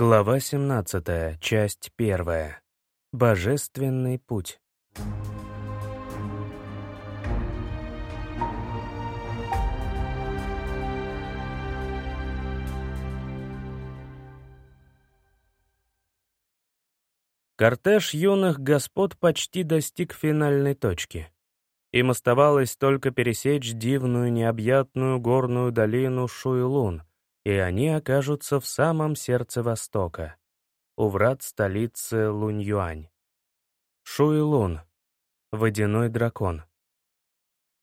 Глава 17, часть 1. Божественный путь. Кортеж юных господ почти достиг финальной точки. Им оставалось только пересечь дивную необъятную горную долину Шуйлун, и они окажутся в самом сердце Востока, у врат столицы Лунь-Юань. Шуйлун — водяной дракон.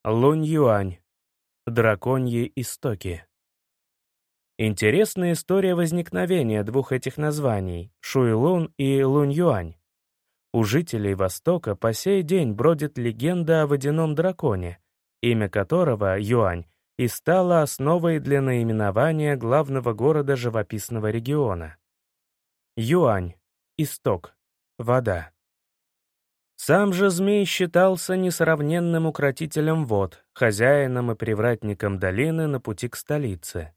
Лунь-Юань — драконьи истоки. Интересная история возникновения двух этих названий — Шуйлун и Лунь-Юань. У жителей Востока по сей день бродит легенда о водяном драконе, имя которого, Юань, и стала основой для наименования главного города живописного региона. Юань, исток, вода. Сам же змей считался несравненным укротителем вод, хозяином и привратником долины на пути к столице.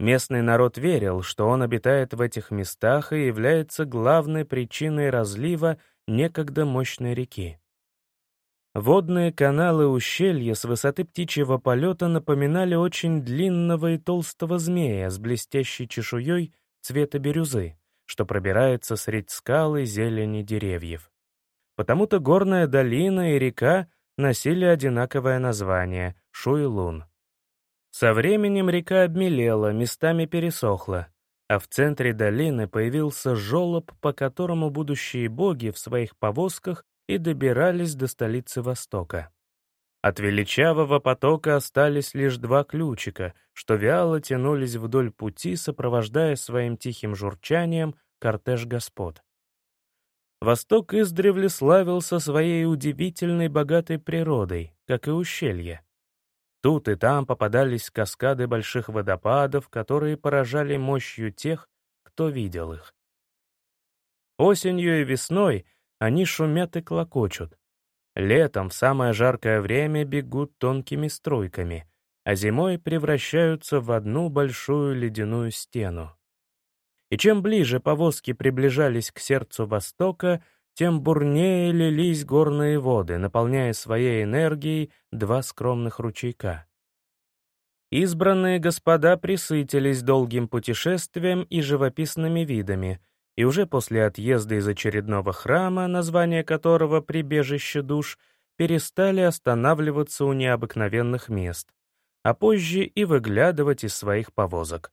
Местный народ верил, что он обитает в этих местах и является главной причиной разлива некогда мощной реки. Водные каналы ущелья с высоты птичьего полета напоминали очень длинного и толстого змея с блестящей чешуей цвета бирюзы, что пробирается средь скал и зелени деревьев. Потому-то горная долина и река носили одинаковое название — Шуйлун. Со временем река обмелела, местами пересохла, а в центре долины появился жолоб, по которому будущие боги в своих повозках и добирались до столицы Востока. От величавого потока остались лишь два ключика, что вяло тянулись вдоль пути, сопровождая своим тихим журчанием кортеж господ. Восток издревле славился своей удивительной богатой природой, как и ущелье. Тут и там попадались каскады больших водопадов, которые поражали мощью тех, кто видел их. Осенью и весной они шумят и клокочут. Летом в самое жаркое время бегут тонкими струйками, а зимой превращаются в одну большую ледяную стену. И чем ближе повозки приближались к сердцу Востока, тем бурнее лились горные воды, наполняя своей энергией два скромных ручейка. Избранные господа присытились долгим путешествием и живописными видами — и уже после отъезда из очередного храма, название которого «Прибежище душ», перестали останавливаться у необыкновенных мест, а позже и выглядывать из своих повозок.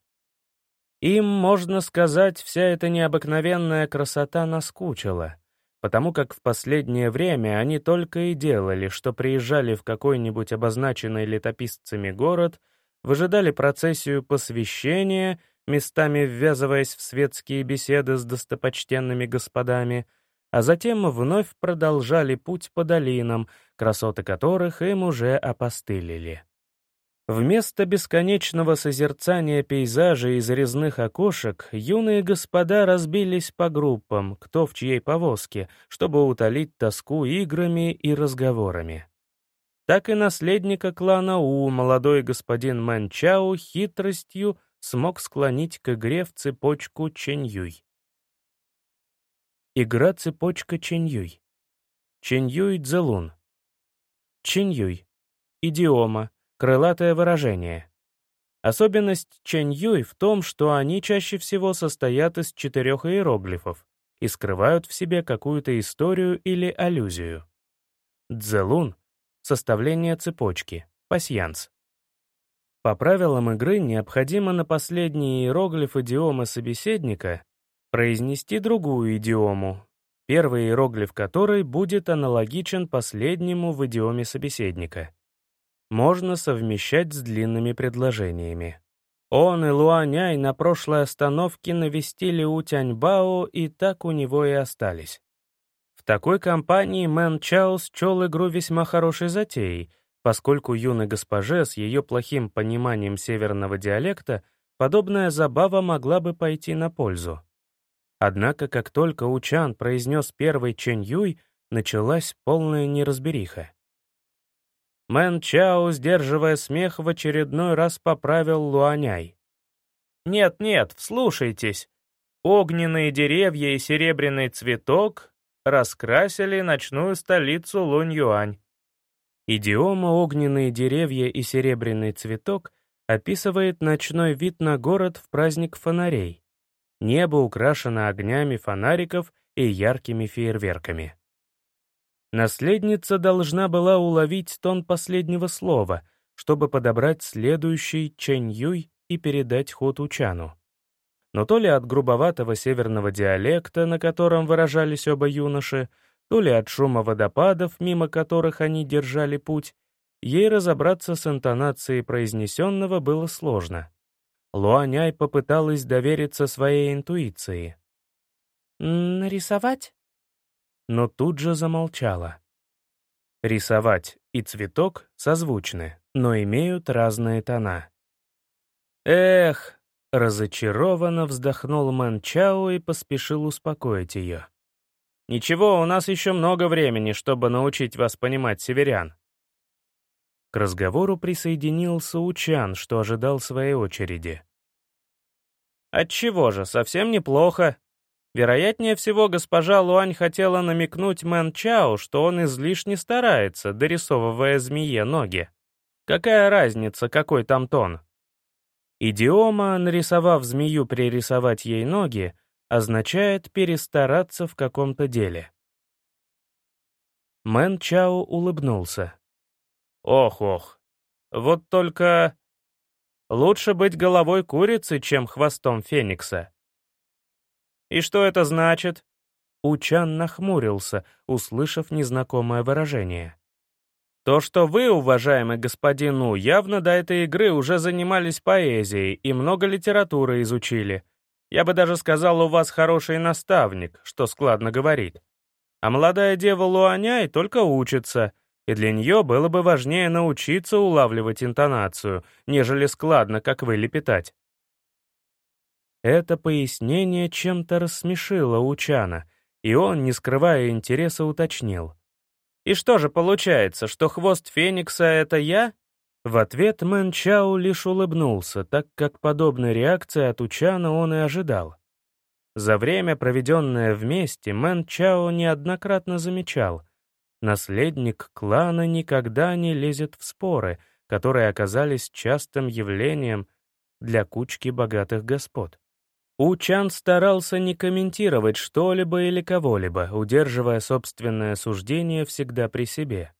Им, можно сказать, вся эта необыкновенная красота наскучила, потому как в последнее время они только и делали, что приезжали в какой-нибудь обозначенный летописцами город, выжидали процессию посвящения местами ввязываясь в светские беседы с достопочтенными господами, а затем вновь продолжали путь по долинам, красоты которых им уже опостылили. Вместо бесконечного созерцания пейзажей из резных окошек юные господа разбились по группам, кто в чьей повозке, чтобы утолить тоску играми и разговорами. Так и наследника клана У, молодой господин Манчау, хитростью — смог склонить к игре в цепочку Ченьюй. Игра цепочка Ченьюй. Ченьюй Цзэлун. Ченьюй. Идиома, крылатое выражение. Особенность Ченьюй в том, что они чаще всего состоят из четырех иероглифов и скрывают в себе какую-то историю или аллюзию. Цзэлун — составление цепочки, пасьянс. По правилам игры необходимо на последний иероглиф идиомы собеседника произнести другую идиому, первый иероглиф которой будет аналогичен последнему в идиоме собеседника. Можно совмещать с длинными предложениями. Он и Луаняй на прошлой остановке навестили У Тяньбао, и так у него и остались. В такой компании Мэн Чао счел игру весьма хорошей затеей, поскольку юной госпоже с ее плохим пониманием северного диалекта подобная забава могла бы пойти на пользу. Однако, как только Учан произнес первый чэнъюй, началась полная неразбериха. Мэн Чао, сдерживая смех, в очередной раз поправил Луаняй. «Нет-нет, вслушайтесь. огненные деревья и серебряный цветок раскрасили ночную столицу Лунь-Юань. Идиома «огненные деревья и серебряный цветок» описывает ночной вид на город в праздник фонарей. Небо украшено огнями фонариков и яркими фейерверками. Наследница должна была уловить тон последнего слова, чтобы подобрать следующий Чэнь Юй и передать ход Учану. Но то ли от грубоватого северного диалекта, на котором выражались оба юноши, то ли от шума водопадов, мимо которых они держали путь, ей разобраться с интонацией произнесенного было сложно. Луаняй попыталась довериться своей интуиции. «Нарисовать?» Но тут же замолчала. Рисовать и цветок созвучны, но имеют разные тона. «Эх!» — разочарованно вздохнул Мэн Чао и поспешил успокоить ее. «Ничего, у нас еще много времени, чтобы научить вас понимать северян». К разговору присоединился Учан, что ожидал своей очереди. «Отчего же, совсем неплохо. Вероятнее всего, госпожа Луань хотела намекнуть Мэн Чао, что он излишне старается, дорисовывая змее ноги. Какая разница, какой там тон?» Идиома, нарисовав змею пририсовать ей ноги, означает перестараться в каком-то деле. Мэн Чао улыбнулся. «Ох-ох, вот только лучше быть головой курицы, чем хвостом феникса». «И что это значит?» Учан нахмурился, услышав незнакомое выражение. То, что вы, уважаемый господин У, явно до этой игры уже занимались поэзией и много литературы изучили. Я бы даже сказал, у вас хороший наставник, что складно говорит. А молодая дева Луаняй только учится, и для нее было бы важнее научиться улавливать интонацию, нежели складно, как вы, лепетать. Это пояснение чем-то рассмешило Учана, и он, не скрывая интереса, уточнил. И что же получается, что хвост Феникса — это я? В ответ Мэн Чао лишь улыбнулся, так как подобной реакции от Учана он и ожидал. За время, проведенное вместе, Мэн Чао неоднократно замечал, наследник клана никогда не лезет в споры, которые оказались частым явлением для кучки богатых господ. Учан старался не комментировать что-либо или кого-либо, удерживая собственное суждение всегда при себе.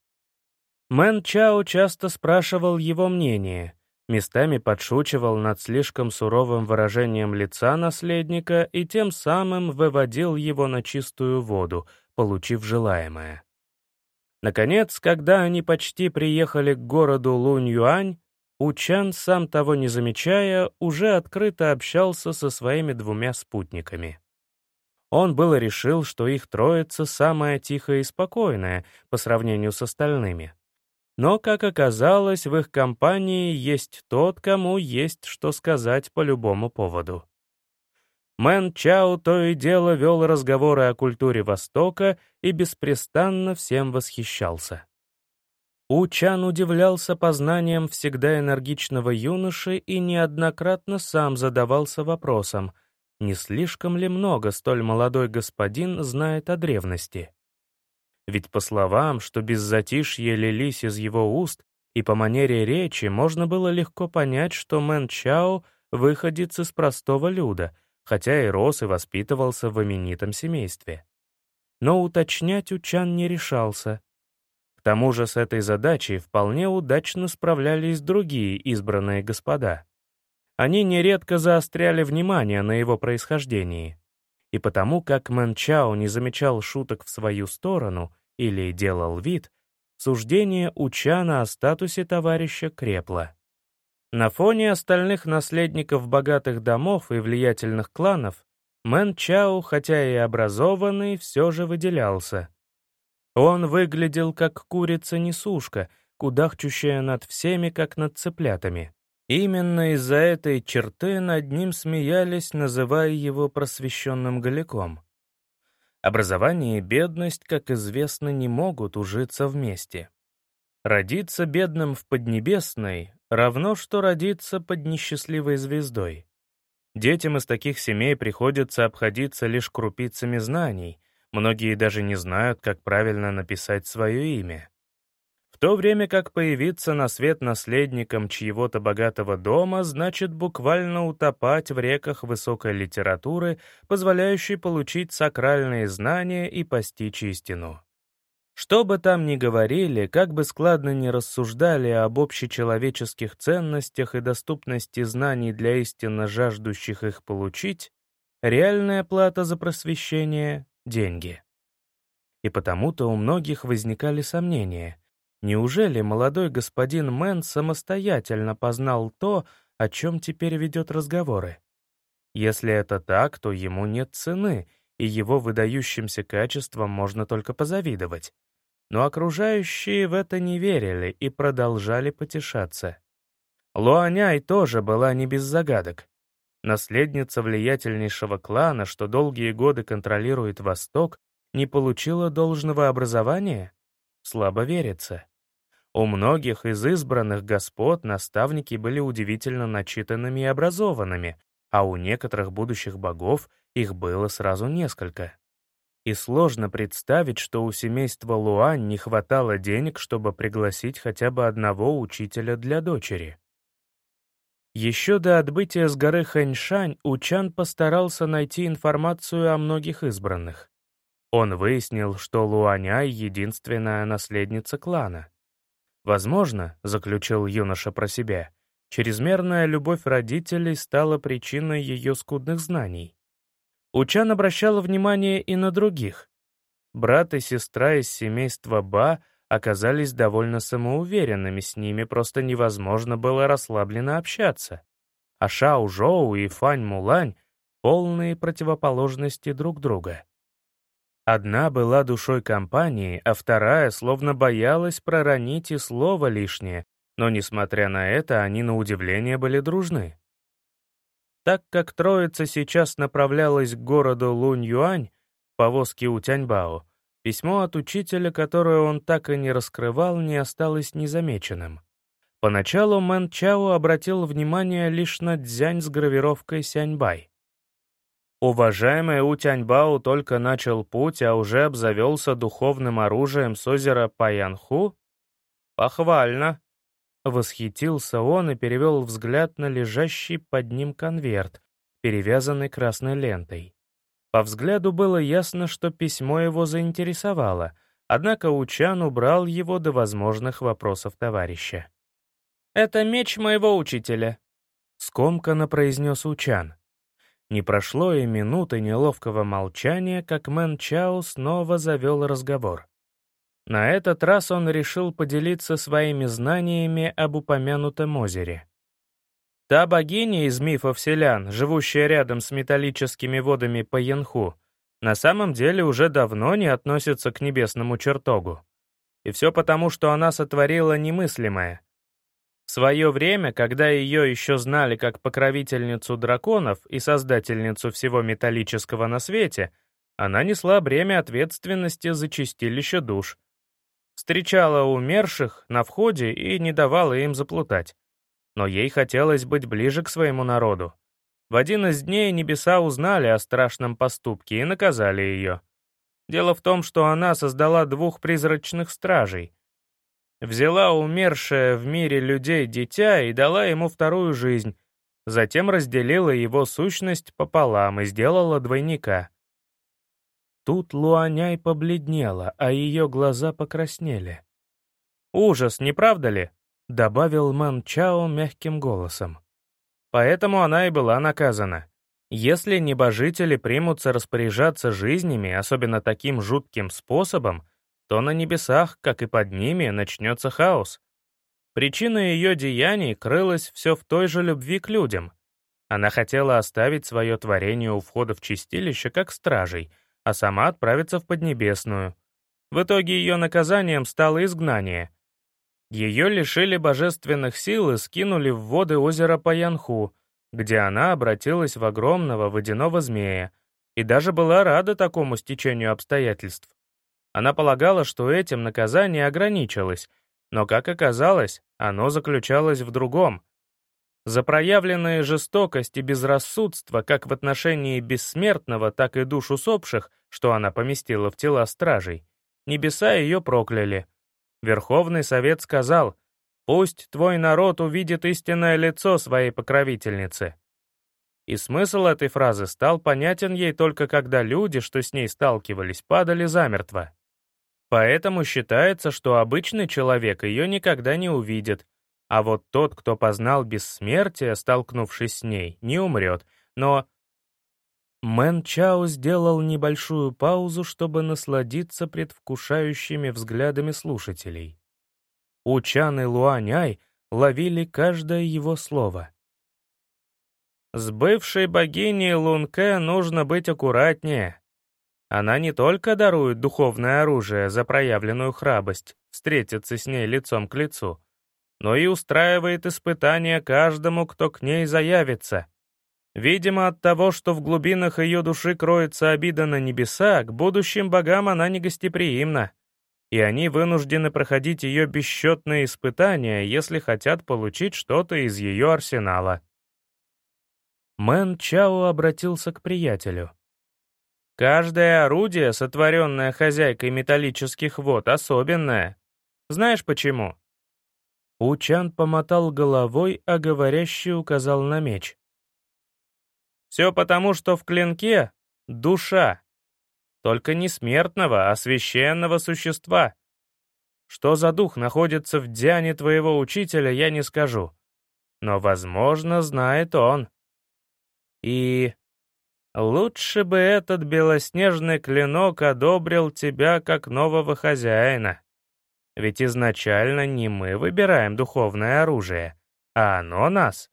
Мэн Чао часто спрашивал его мнение, местами подшучивал над слишком суровым выражением лица наследника и тем самым выводил его на чистую воду, получив желаемое. Наконец, когда они почти приехали к городу Лунь-Юань, Учан, сам того не замечая, уже открыто общался со своими двумя спутниками. Он было решил, что их троица самая тихая и спокойная по сравнению с остальными. Но, как оказалось, в их компании есть тот, кому есть что сказать по любому поводу. Мэн Чао то и дело вел разговоры о культуре Востока и беспрестанно всем восхищался. Учан удивлялся познаниям всегда энергичного юноши и неоднократно сам задавался вопросом, не слишком ли много столь молодой господин знает о древности. Ведь по словам, что без затишья лились из его уст, и по манере речи можно было легко понять, что Мэн Чао выходец из простого люда, хотя и рос и воспитывался в именитом семействе. Но уточнять Учан не решался, к тому же с этой задачей вполне удачно справлялись другие избранные господа. Они нередко заостряли внимание на его происхождении. И потому как Мэн Чао не замечал шуток в свою сторону или делал вид, суждение Учана о статусе товарища крепло. На фоне остальных наследников богатых домов и влиятельных кланов Мэн Чао, хотя и образованный, все же выделялся — он выглядел как курица-несушка, кудахчущая над всеми, как над цыплятами. Именно из-за этой черты над ним смеялись, называя его просвещенным голиком. Образование и бедность, как известно, не могут ужиться вместе. Родиться бедным в Поднебесной равно, что родиться под несчастливой звездой. Детям из таких семей приходится обходиться лишь крупицами знаний, многие даже не знают, как правильно написать свое имя. То время как появиться на свет наследником чьего-то богатого дома значит буквально утопать в реках высокой литературы, позволяющей получить сакральные знания и постичь истину. Что бы там ни говорили, как бы складно ни рассуждали об общечеловеческих ценностях и доступности знаний для истинно жаждущих их получить, реальная плата за просвещение — деньги. И потому-то у многих возникали сомнения. Неужели молодой господин Мэн самостоятельно познал то, о чем теперь ведет разговоры? Если это так, то ему нет цены, и его выдающимся качествам можно только позавидовать. Но окружающие в это не верили и продолжали потешаться. Луаняй тоже была не без загадок. Наследница влиятельнейшего клана, что долгие годы контролирует Восток, не получила должного образования? Слабо верится. У многих из избранных господ наставники были удивительно начитанными и образованными, а у некоторых будущих богов их было сразу несколько. И сложно представить, что у семейства Луань не хватало денег, чтобы пригласить хотя бы одного учителя для дочери. Еще до отбытия с горы Хэньшань Учан постарался найти информацию о многих избранных. Он выяснил, что Луаняй — единственная наследница клана. Возможно, заключил юноша про себя, чрезмерная любовь родителей стала причиной ее скудных знаний. Учан обращала внимание и на других. Брат и сестра из семейства Ба оказались довольно самоуверенными, с ними просто невозможно было расслабленно общаться. А Шао Жоу и Фань Мулань — полные противоположности друг друга. Одна была душой компании, а вторая словно боялась проронить и слово лишнее, но, несмотря на это, они на удивление были дружны. Так как троица сейчас направлялась к городу Лунь-Юань, повозке у Тяньбао, письмо от учителя, которое он так и не раскрывал, не осталось незамеченным. Поначалу Мэн Чао обратил внимание лишь на дзянь с гравировкой Сяньбай. Уважаемый У Тяньбао только начал путь, а уже обзавелся духовным оружием с озера Паянху? Похвально. Восхитился он и перевел взгляд на лежащий под ним конверт, перевязанный красной лентой. По взгляду было ясно, что письмо его заинтересовало, однако Учан убрал его до возможных вопросов товарища. «Это меч моего учителя», — скомканно произнес Учан. Не прошло и минуты неловкого молчания, как Мэн Чао снова завел разговор. На этот раз он решил поделиться своими знаниями об упомянутом озере. Та богиня из мифов селян, живущая рядом с металлическими водами Паянху, на самом деле уже давно не относится к небесному чертогу. И все потому, что она сотворила немыслимое. В свое время, когда ее еще знали как покровительницу драконов и создательницу всего металлического на свете, она несла бремя ответственности за чистилище душ — встречала умерших на входе и не давала им заплутать. Но ей хотелось быть ближе к своему народу. В один из дней небеса узнали о страшном поступке и наказали ее. Дело в том, что она создала двух призрачных стражей. Взяла умершее в мире людей дитя и дала ему вторую жизнь, затем разделила его сущность пополам и сделала двойника. Тут Луаняй побледнела, а ее глаза покраснели. «Ужас, не правда ли?» — добавил Ман Чао мягким голосом. «Поэтому она и была наказана. Если небожители примутся распоряжаться жизнями, особенно таким жутким способом, то на небесах, как и под ними, начнется хаос. Причина ее деяний крылась все в той же любви к людям. Она хотела оставить свое творение у входа в чистилище как стражей — а сама отправиться в Поднебесную. В итоге ее наказанием стало изгнание. Ее лишили божественных сил и скинули в воды озера Паянху, где она обратилась в огромного водяного змея и даже была рада такому стечению обстоятельств. Она полагала, что этим наказание ограничилось, но, как оказалось, оно заключалось в другом. За проявленные жестокость и безрассудство как в отношении бессмертного, так и душ усопших, что она поместила в тела стражей, небеса ее прокляли. Верховный Совет сказал, «Пусть твой народ увидит истинное лицо своей покровительницы». И смысл этой фразы стал понятен ей только когда люди, что с ней сталкивались, падали замертво. Поэтому считается, что обычный человек ее никогда не увидит, а вот тот, кто познал бессмертие, столкнувшись с ней, не умрет. Но Мэн Чао сделал небольшую паузу, чтобы насладиться предвкушающими взглядами слушателей. Учан и Луаняй ловили каждое его слово. С бывшей богиней Лунке нужно быть аккуратнее. Она не только дарует духовное оружие за проявленную храбрость, встретиться с ней лицом к лицу, но и устраивает испытания каждому, кто к ней заявится. Видимо, от того, что в глубинах ее души кроется обида на небеса, к будущим богам она не гостеприимна, и они вынуждены проходить ее бесчетные испытания, если хотят получить что-то из ее арсенала. Мэн Чао обратился к приятелю. «Каждое орудие, сотворенное хозяйкой металлических вод, особенное. Знаешь почему?» Учан помотал головой, а говорящий указал на меч. «Все потому, что в клинке — душа. Только не смертного, а священного существа. Что за дух находится в дяне твоего учителя, я не скажу. Но, возможно, знает он. И лучше бы этот белоснежный клинок одобрил тебя как нового хозяина. Ведь изначально не мы выбираем духовное оружие, а оно нас.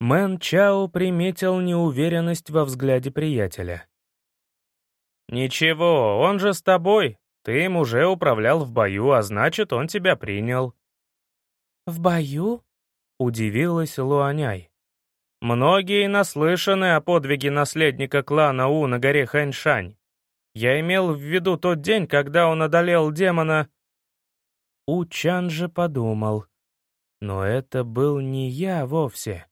Мэн Чао приметил неуверенность во взгляде приятеля. «Ничего, он же с тобой. Ты им уже управлял в бою, а значит, он тебя принял». «В бою?» — удивилась Луаняй. «Многие наслышаны о подвиге наследника клана У на горе Хэньшань. Я имел в виду тот день, когда он одолел демона Учан же подумал. Но это был не я вовсе.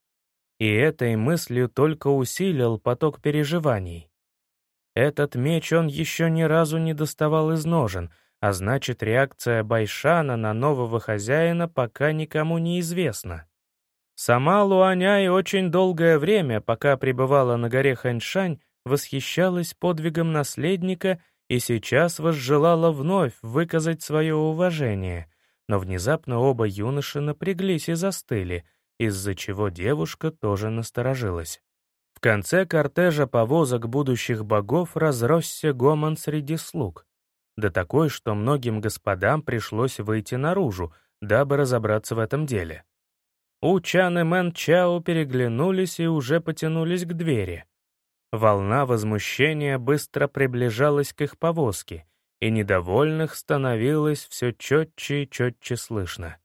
И этой мыслью только усилил поток переживаний. Этот меч он еще ни разу не доставал из ножен, а значит, реакция Байшана на нового хозяина пока никому не известна. Сама Луаняй очень долгое время, пока пребывала на горе Ханьшань, восхищалась подвигом наследника и сейчас возжелала вновь выказать свое уважение, но внезапно оба юноши напряглись и застыли, из-за чего девушка тоже насторожилась. В конце кортежа повозок будущих богов разросся гомон среди слуг, да такой, что многим господам пришлось выйти наружу, дабы разобраться в этом деле. У Чан и Мэн Чао переглянулись и уже потянулись к двери — Волна возмущения быстро приближалась к их повозке, и недовольных становилось все четче и четче слышно.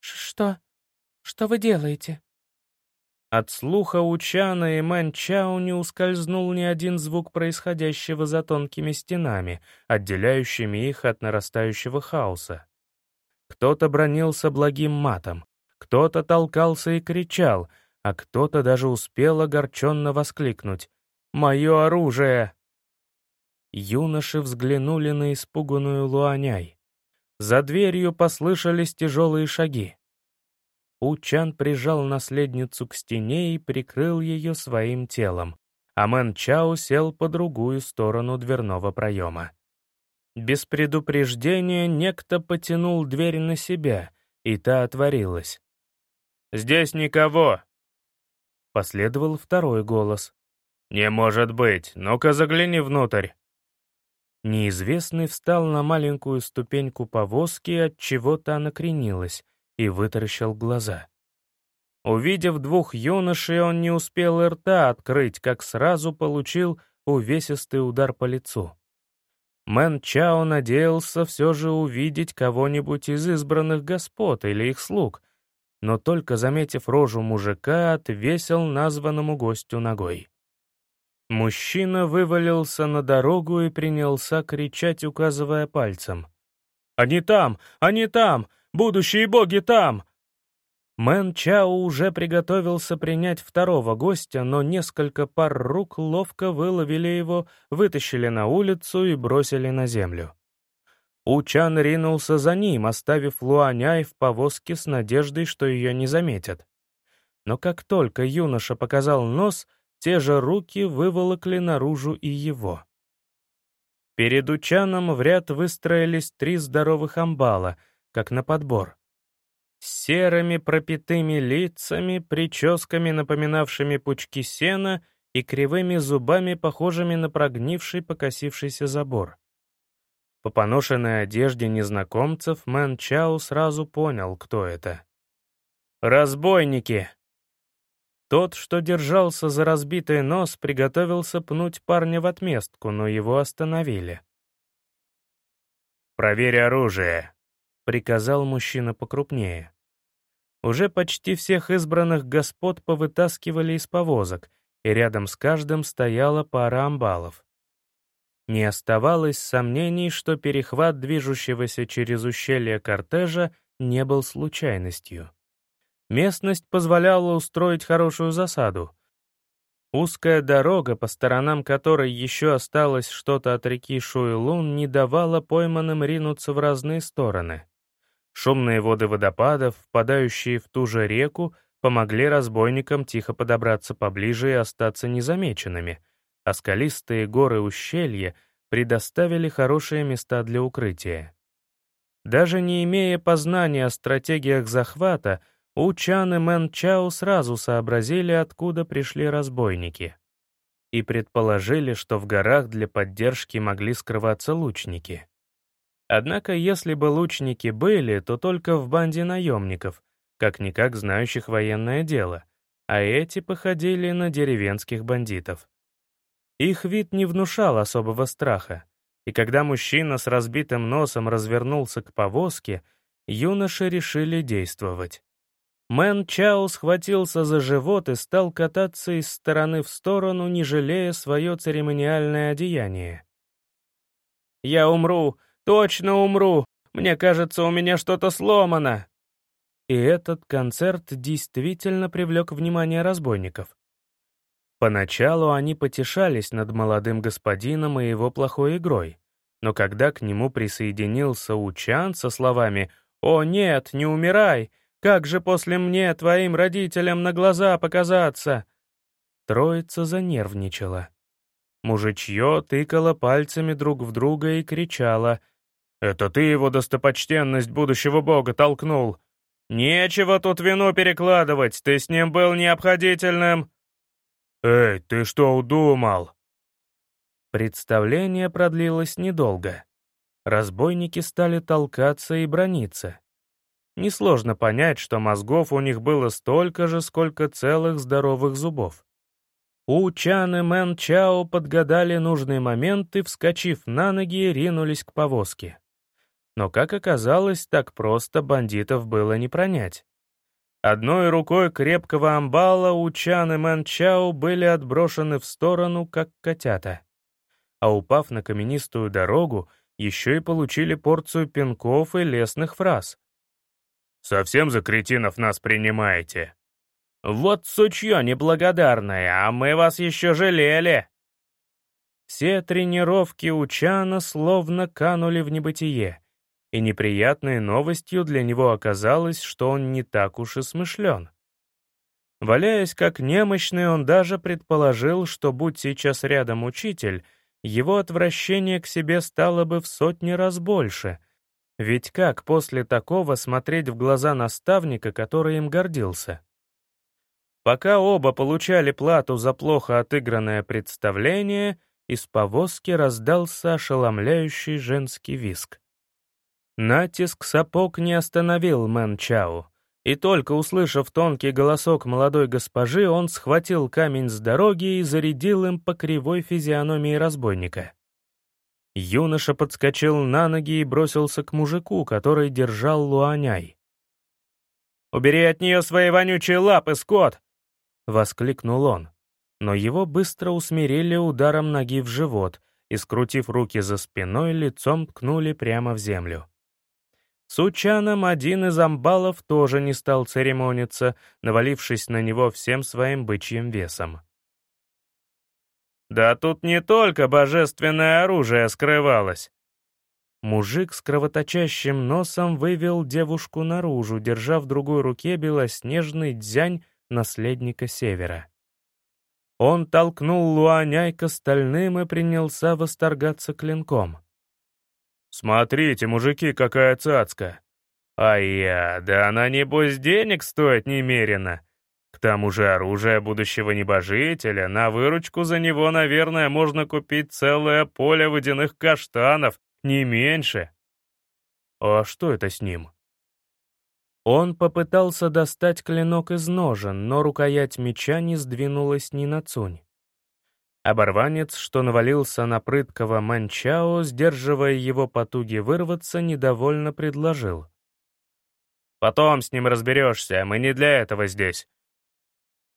«Что? Что вы делаете?» От слуха Учана и Мэн Чао не ускользнул ни один звук происходящего за тонкими стенами, отделяющими их от нарастающего хаоса. Кто-то бронился благим матом, кто-то толкался и кричал — а кто-то даже успел огорченно воскликнуть «Мое оружие!». Юноши взглянули на испуганную Луаняй. За дверью послышались тяжелые шаги. Учан прижал наследницу к стене и прикрыл ее своим телом, а Мэн Чао сел по другую сторону дверного проема. Без предупреждения некто потянул дверь на себя, и та отворилась. «Здесь никого!» Последовал второй голос. «Не может быть! Ну-ка загляни внутрь!» Неизвестный встал на маленькую ступеньку повозки, от чего-то накренилась, и вытаращил глаза. Увидев двух юношей, он не успел рта открыть, как сразу получил увесистый удар по лицу. Мэн Чао надеялся все же увидеть кого-нибудь из избранных господ или их слуг — но только заметив рожу мужика, отвесил незваному гостю ногой. Мужчина вывалился на дорогу и принялся кричать, указывая пальцем. «Они там! Они там! Будущие боги там!» Мэн Чао уже приготовился принять второго гостя, но несколько пар рук ловко выловили его, вытащили на улицу и бросили на землю. Учан ринулся за ним, оставив Луаняй в повозке с надеждой, что ее не заметят. Но как только юноша показал нос, те же руки выволокли наружу и его. Перед Учаном в ряд выстроились три здоровых амбала, как на подбор с серыми пропитыми лицами, прическами, напоминавшими пучки сена, и кривыми зубами, похожими на прогнивший покосившийся забор. По поношенной одежде незнакомцев Мэн Чао сразу понял, кто это. «Разбойники!» Тот, что держался за разбитый нос, приготовился пнуть парня в отместку, но его остановили. «Проверь оружие», — приказал мужчина покрупнее. Уже почти всех избранных господ повытаскивали из повозок, и рядом с каждым стояла пара амбалов. Не оставалось сомнений, что перехват движущегося через ущелье кортежа не был случайностью. Местность позволяла устроить хорошую засаду. Узкая дорога, по сторонам которой еще осталось что-то от реки Шуйлун, не давала пойманным ринуться в разные стороны. Шумные воды водопадов, впадающие в ту же реку, помогли разбойникам тихо подобраться поближе и остаться незамеченными, а скалистые горы ущелья предоставили хорошие места для укрытия. Даже не имея познания о стратегиях захвата, У Чан и Мэн Чао сразу сообразили, откуда пришли разбойники, и предположили, что в горах для поддержки могли скрываться лучники. Однако, если бы лучники были, то только в банде наемников, как-никак знающих военное дело, а эти походили на деревенских бандитов. Их вид не внушал особого страха, и когда мужчина с разбитым носом развернулся к повозке, юноши решили действовать. Мэн Чао схватился за живот и стал кататься из стороны в сторону, не жалея свое церемониальное одеяние. «Я умру! Точно умру! Мне кажется, у меня что-то сломано!» И этот концерт действительно привлек внимание разбойников. Поначалу они потешались над молодым господином и его плохой игрой, но когда к нему присоединился Учан со словами «О нет, не умирай! Как же после мне твоим родителям на глаза показаться?» Троица занервничала. Мужичье тыкало пальцами друг в друга и кричало — это ты его достопочтенность будущего бога толкнул. Нечего тут вину перекладывать, ты с ним был необходительным. Эй, ты что удумал? Представление продлилось недолго. Разбойники стали толкаться и брониться. Несложно понять, что мозгов у них было столько же, сколько целых здоровых зубов. У Чан и Мэн Чао подгадали нужный момент и, вскочив на ноги, ринулись к повозке. Но, как оказалось, так просто бандитов было не пронять. Одной рукой крепкого амбала Учан и Мэн Чао были отброшены в сторону, как котята. А упав на каменистую дорогу, еще и получили порцию пинков и лесных фраз. «Совсем за кретинов нас принимаете?» «Вот сучье неблагодарное, а мы вас еще жалели!» Все тренировки Учана словно канули в небытие и неприятной новостью для него оказалось, что он не так уж и смышлен. Валяясь как немощный, он даже предположил, что будь сейчас рядом учитель, его отвращение к себе стало бы в сотни раз больше. Ведь как после такого смотреть в глаза наставника, который им гордился? Пока оба получали плату за плохо отыгранное представление, из повозки раздался ошеломляющий женский виск. Натиск сапог не остановил Мэн Чао, и только услышав тонкий голосок молодой госпожи, он схватил камень с дороги и зарядил им по кривой физиономии разбойника. Юноша подскочил на ноги и бросился к мужику, который держал Луаняй. «Убери от нее свои вонючие лапы, скот!» — воскликнул он. Но его быстро усмирили ударом ноги в живот и, скрутив руки за спиной, лицом ткнули прямо в землю. С Учаном один из амбалов тоже не стал церемониться, навалившись на него всем своим бычьим весом. «Да тут не только божественное оружие скрывалось!» Мужик с кровоточащим носом вывел девушку наружу, держа в другой руке белоснежный дзянь наследника Севера. Он толкнул Луаняй к остальным и принялся восторгаться клинком. «Смотрите, мужики, какая цацка! А я, да она небось денег стоит немерено. К тому же оружие будущего небожителя, на выручку за него, наверное, можно купить целое поле водяных каштанов, не меньше. А что это с ним?» Он попытался достать клинок из ножен, но рукоять меча не сдвинулась ни на цунь. Оборванец, что навалился на прыткого Манчао, сдерживая его потуги вырваться, недовольно предложил. «Потом с ним разберешься, мы не для этого здесь».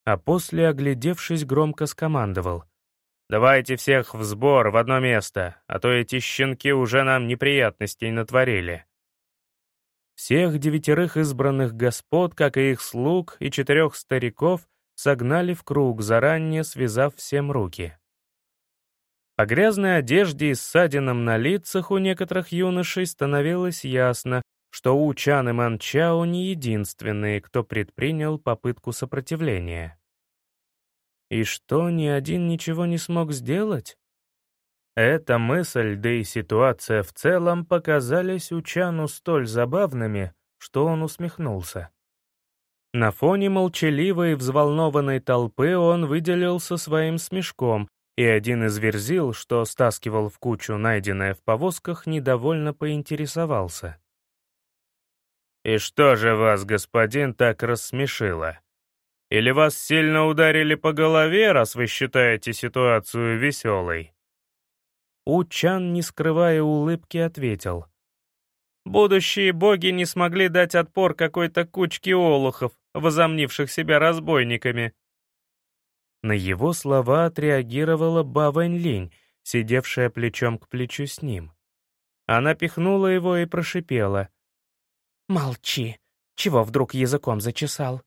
А после, оглядевшись, громко скомандовал. «Давайте всех в сбор в одно место, а то эти щенки уже нам неприятностей натворили». Всех девятерых избранных господ, как и их слуг, и четырех стариков согнали в круг, заранее связав всем руки. По грязной одежде и ссадинам на лицах у некоторых юношей становилось ясно, что У Чан и Ман Чао не единственные, кто предпринял попытку сопротивления. И что, ни один ничего не смог сделать? Эта мысль, да и ситуация в целом показались Учану столь забавными, что он усмехнулся. На фоне молчаливой и взволнованной толпы он выделился своим смешком, и один из верзил, что стаскивал в кучу найденное в повозках, недовольно поинтересовался. «И что же вас, господин, так рассмешило? Или вас сильно ударили по голове, раз вы считаете ситуацию веселой?» Учан, не скрывая улыбки, ответил. «Будущие боги не смогли дать отпор какой-то кучке олухов, возомнивших себя разбойниками». На его слова отреагировала Ба Вэнь сидевшая плечом к плечу с ним. Она пихнула его и прошипела. «Молчи! Чего вдруг языком зачесал?»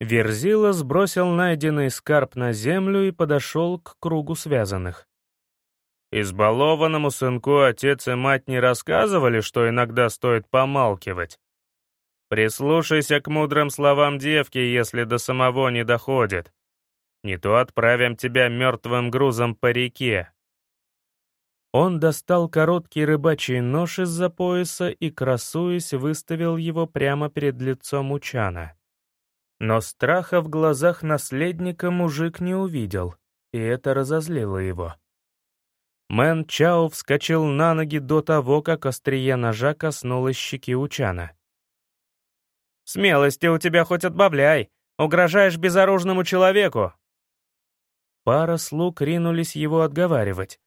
Верзила сбросил найденный скарб на землю и подошел к кругу связанных. Избалованному сынку отец и мать не рассказывали, что иногда стоит помалкивать. Прислушайся к мудрым словам девки, если до самого не доходит. Не то отправим тебя мертвым грузом по реке. Он достал короткий рыбачий нож из-за пояса и, красуясь, выставил его прямо перед лицом Учана. Но страха в глазах наследника мужик не увидел, и это разозлило его. Мэн Чао вскочил на ноги до того, как острие ножа коснулось щеки Учана. «Смелости у тебя хоть отбавляй! Угрожаешь безоружному человеку!» Пара слуг ринулись его отговаривать.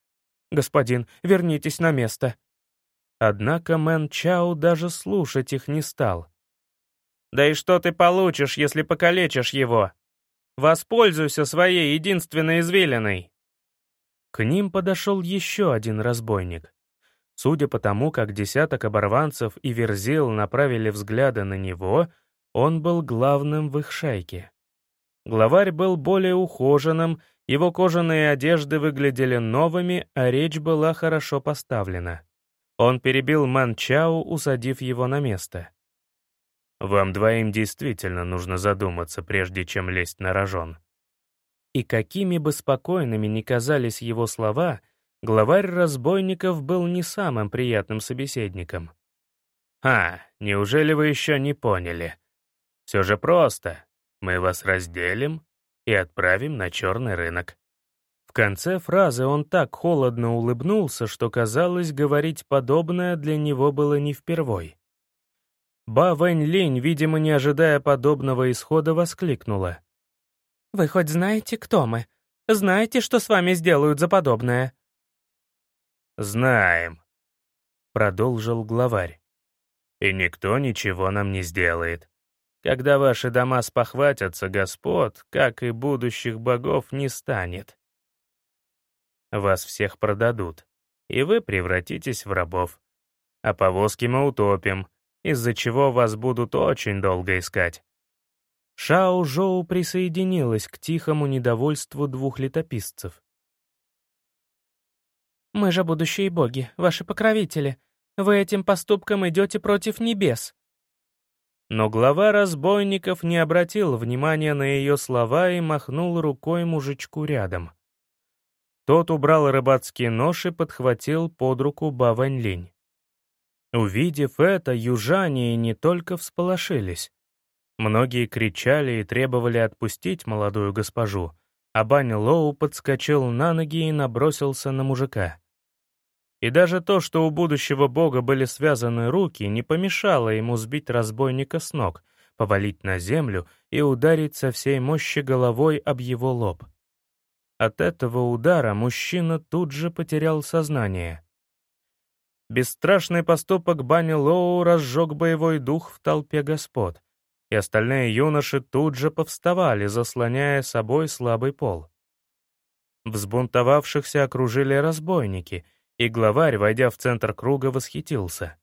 «Господин, вернитесь на место!» Однако Мэн Чао даже слушать их не стал. «Да и что ты получишь, если покалечишь его? Воспользуйся своей единственной извилиной!» К ним подошел еще один разбойник. Судя по тому, как десяток оборванцев и верзил направили взгляды на него, он был главным в их шайке. Главарь был более ухоженным, его кожаные одежды выглядели новыми, а речь была хорошо поставлена. Он перебил Манчау, усадив его на место. «Вам двоим действительно нужно задуматься, прежде чем лезть на рожон. И какими бы спокойными ни казались его слова, главарь разбойников был не самым приятным собеседником. «А, неужели вы еще не поняли? Все же просто. Мы вас разделим и отправим на черный рынок». В конце фразы он так холодно улыбнулся, что, казалось, говорить подобное для него было не впервой. Ба Вэнь Линь, видимо, не ожидая подобного исхода, воскликнула. Вы хоть знаете, кто мы? Знаете, что с вами сделают за подобное?» «Знаем», — продолжил главарь. «И никто ничего нам не сделает. Когда ваши дома спохватятся, господ, как и будущих богов, не станет. Вас всех продадут, и вы превратитесь в рабов. А повозки мы утопим, из-за чего вас будут очень долго искать». Шао Жоу присоединилась к тихому недовольству двух летописцев. «Мы же будущие боги, ваши покровители. Вы этим поступком идете против небес». Но глава разбойников не обратил внимания на ее слова и махнул рукой мужичку рядом. Тот убрал рыбацкий нож и подхватил под руку Баваньлинь. Увидев это, южане не только всполошились. Многие кричали и требовали отпустить молодую госпожу, а Бань Лоу подскочил на ноги и набросился на мужика. И даже то, что у будущего бога были связаны руки, не помешало ему сбить разбойника с ног, повалить на землю и ударить со всей мощи головой об его лоб. От этого удара мужчина тут же потерял сознание. Бесстрашный поступок Бани Лоу разжег боевой дух в толпе господ, и остальные юноши тут же повставали, заслоняя собой слабый пол. Взбунтовавшихся окружили разбойники, и главарь, войдя в центр круга, восхитился.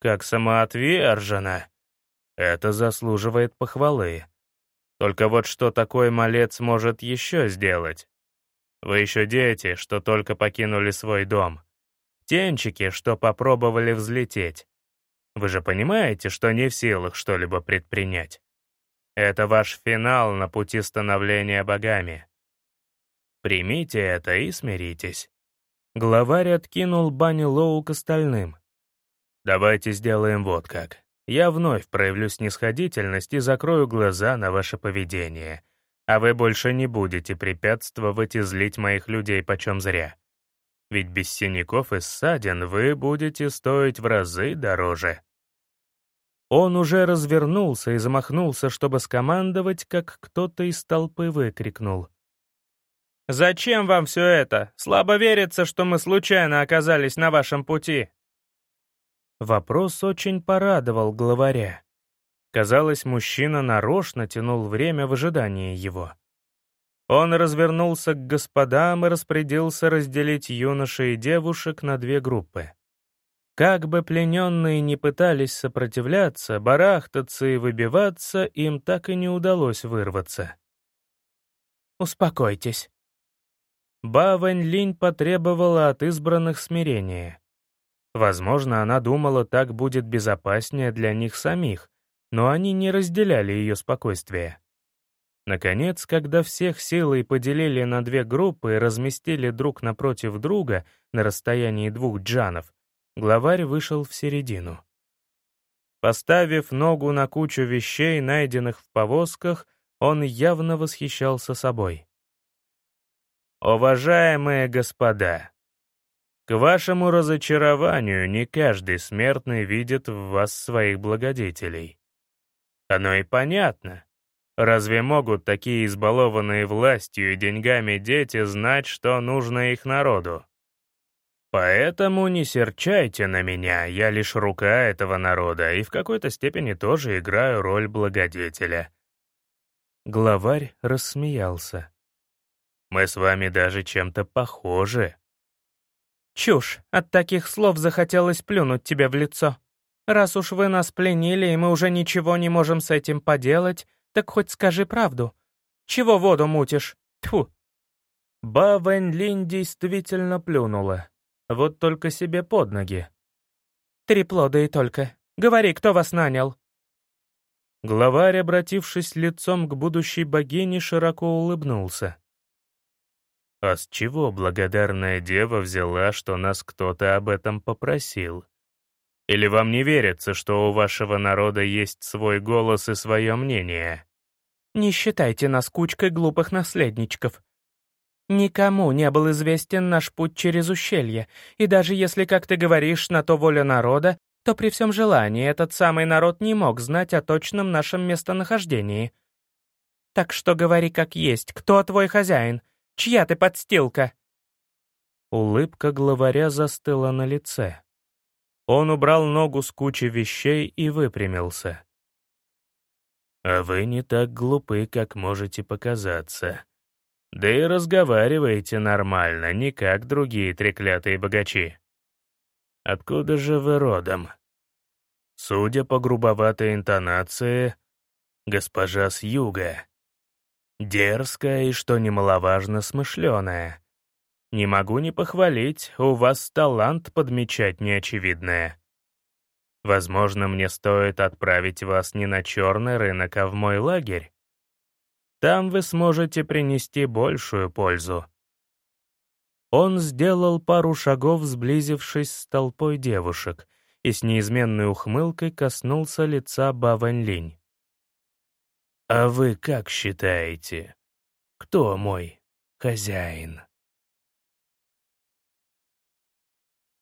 «Как самоотверженно! Это заслуживает похвалы. Только вот что такой малец может еще сделать? Вы еще дети, что только покинули свой дом. Тенчики, что попробовали взлететь. Вы же понимаете, что не в силах что-либо предпринять. Это ваш финал на пути становления богами. Примите это и смиритесь. Главарь откинул Банни Лоу к остальным. «Давайте сделаем вот как. Я вновь проявлю снисходительность и закрою глаза на ваше поведение, а вы больше не будете препятствовать и злить моих людей почем зря. Ведь без синяков и ссадин вы будете стоить в разы дороже». Он уже развернулся и замахнулся, чтобы скомандовать, как кто-то из толпы выкрикнул. «Зачем вам все это? Слабо верится, что мы случайно оказались на вашем пути». Вопрос очень порадовал главаря. Казалось, мужчина нарочно тянул время в ожидании его. Он развернулся к господам и распорядился разделить юношей и девушек на две группы. Как бы плененные не пытались сопротивляться, барахтаться и выбиваться, им так и не удалось вырваться. «Успокойтесь», Ба Вэнь-Линь потребовала от избранных смирения. Возможно, она думала, так будет безопаснее для них самих, но они не разделяли ее спокойствие. Наконец, когда всех силой поделили на две группы и разместили друг напротив друга на расстоянии двух джанов, главарь вышел в середину. Поставив ногу на кучу вещей, найденных в повозках, он явно восхищался собой. Уважаемые господа, к вашему разочарованию не каждый смертный видит в вас своих благодетелей. Оно и понятно. Разве могут такие избалованные властью и деньгами дети знать, что нужно их народу? Поэтому не серчайте на меня, я лишь рука этого народа и в какой-то степени тоже играю роль благодетеля. Главарь рассмеялся. Мы с вами даже чем-то похожи». «Чушь! От таких слов захотелось плюнуть тебе в лицо. Раз уж вы нас пленили, и мы уже ничего не можем с этим поделать, так хоть скажи правду. Чего воду мутишь? Тьфу!» Ба Вэнь Линь действительно плюнула. Вот только себе под ноги. «Три плода и только. Говори, кто вас нанял?» Главарь, обратившись лицом к будущей богине, широко улыбнулся. А с чего благодарная дева взяла, что нас кто-то об этом попросил? Или вам не верится, что у вашего народа есть свой голос и свое мнение? Не считайте нас кучкой глупых наследничков. Никому не был известен наш путь через ущелье, и даже если, как ты говоришь, на то воля народа, то при всем желании этот самый народ не мог знать о точном нашем местонахождении. Так что говори как есть, кто твой хозяин — Чья ты подстилка?» Улыбка главаря застыла на лице. Он убрал ногу с кучи вещей и выпрямился. «А вы не так глупы, как можете показаться. Да и разговариваете нормально, не как другие треклятые богачи. Откуда же вы родом?» Судя по грубоватой интонации, госпожа с юга. Дерзкая и, что немаловажно, смышленая. Не могу не похвалить, у вас талант подмечать неочевидное. Возможно, мне стоит отправить вас не на черный рынок, а в мой лагерь. Там вы сможете принести большую пользу. Он сделал пару шагов, сблизившись с толпой девушек, и с неизменной ухмылкой коснулся лица Ба Вэнь «А вы как считаете, кто мой хозяин?»